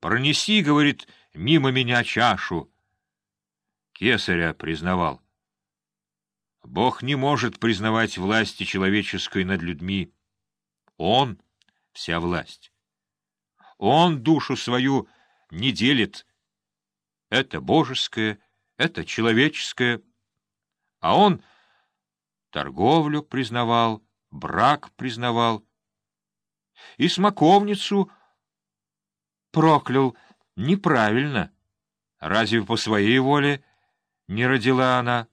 Пронеси, говорит, мимо меня чашу. Кесаря признавал. Бог не может признавать власти человеческой над людьми. Он — вся власть. Он душу свою не делит. Это божеское, это человеческое. А он торговлю признавал, брак признавал. И смоковницу проклял неправильно. Разве по своей воле не родила она?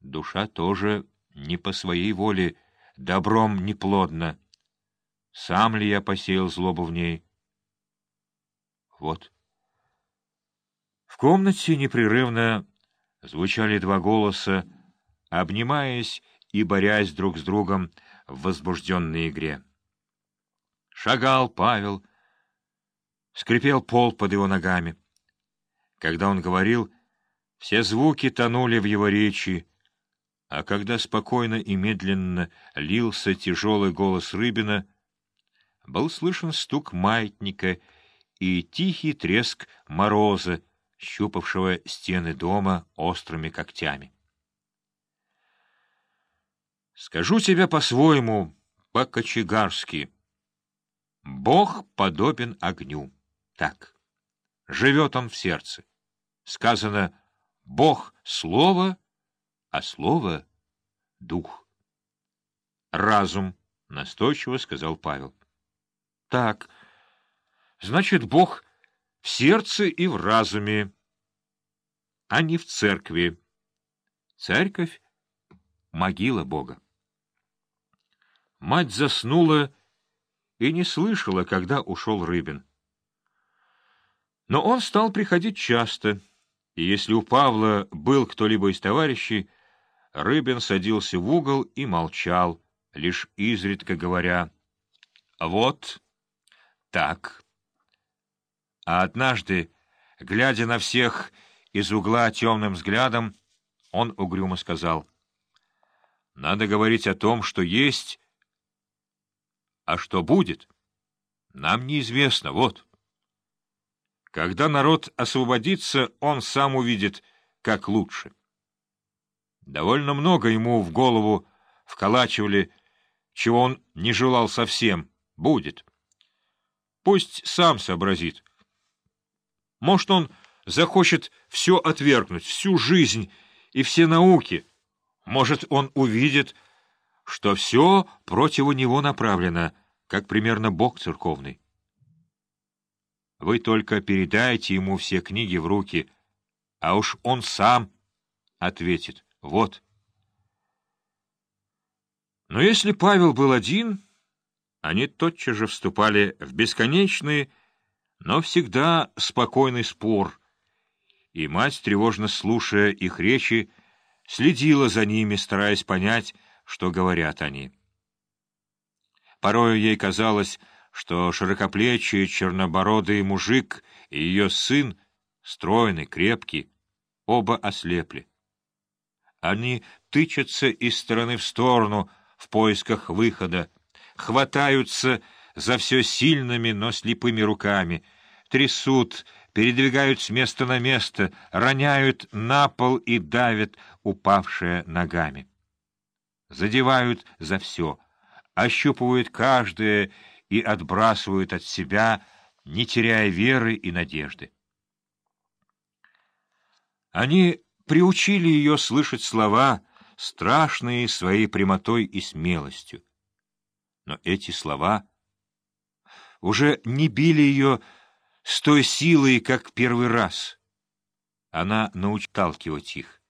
Душа тоже не по своей воле, добром неплодна. Сам ли я посеял злобу в ней? Вот. В комнате непрерывно звучали два голоса, обнимаясь и борясь друг с другом в возбужденной игре. Шагал Павел, скрипел пол под его ногами. Когда он говорил, все звуки тонули в его речи, а когда спокойно и медленно лился тяжелый голос Рыбина, был слышен стук маятника и тихий треск мороза, щупавшего стены дома острыми когтями. «Скажу тебе по-своему, по-кочегарски. Бог подобен огню. Так, живет он в сердце. Сказано «Бог — слово», а слово — дух. Разум, — настойчиво сказал Павел. Так, значит, Бог в сердце и в разуме, а не в церкви. Церковь — могила Бога. Мать заснула и не слышала, когда ушел Рыбин. Но он стал приходить часто, и если у Павла был кто-либо из товарищей, Рыбин садился в угол и молчал, лишь изредка говоря «Вот так». А однажды, глядя на всех из угла темным взглядом, он угрюмо сказал «Надо говорить о том, что есть, а что будет, нам неизвестно, вот». Когда народ освободится, он сам увидит, как лучше. Довольно много ему в голову вколачивали, чего он не желал совсем. Будет. Пусть сам сообразит. Может, он захочет все отвергнуть, всю жизнь и все науки. Может, он увидит, что все против него направлено, как примерно Бог церковный. Вы только передайте ему все книги в руки, а уж он сам ответит — вот. Но если Павел был один, они тотчас же вступали в бесконечный, но всегда спокойный спор, и мать, тревожно слушая их речи, следила за ними, стараясь понять, что говорят они. Порою ей казалось, что широкоплечий, чернобородый мужик и ее сын, стройный, крепкий, оба ослепли. Они тычутся из стороны в сторону в поисках выхода, хватаются за все сильными, но слепыми руками, трясут, передвигают с места на место, роняют на пол и давят упавшие ногами. Задевают за все, ощупывают каждое и отбрасывают от себя, не теряя веры и надежды. Они приучили ее слышать слова, страшные своей прямотой и смелостью. Но эти слова уже не били ее с той силой, как первый раз. Она научталкивать их.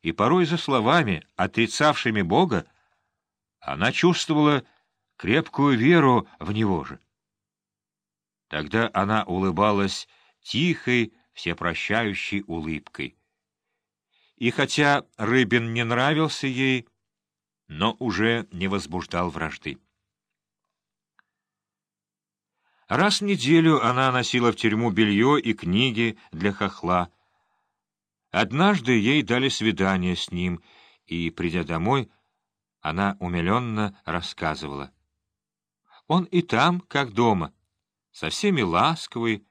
И порой за словами, отрицавшими Бога, она чувствовала крепкую веру в Него же. Тогда она улыбалась тихой, всепрощающей улыбкой и хотя Рыбин не нравился ей, но уже не возбуждал вражды. Раз в неделю она носила в тюрьму белье и книги для хохла. Однажды ей дали свидание с ним, и, придя домой, она умиленно рассказывала. Он и там, как дома, со всеми ласковый,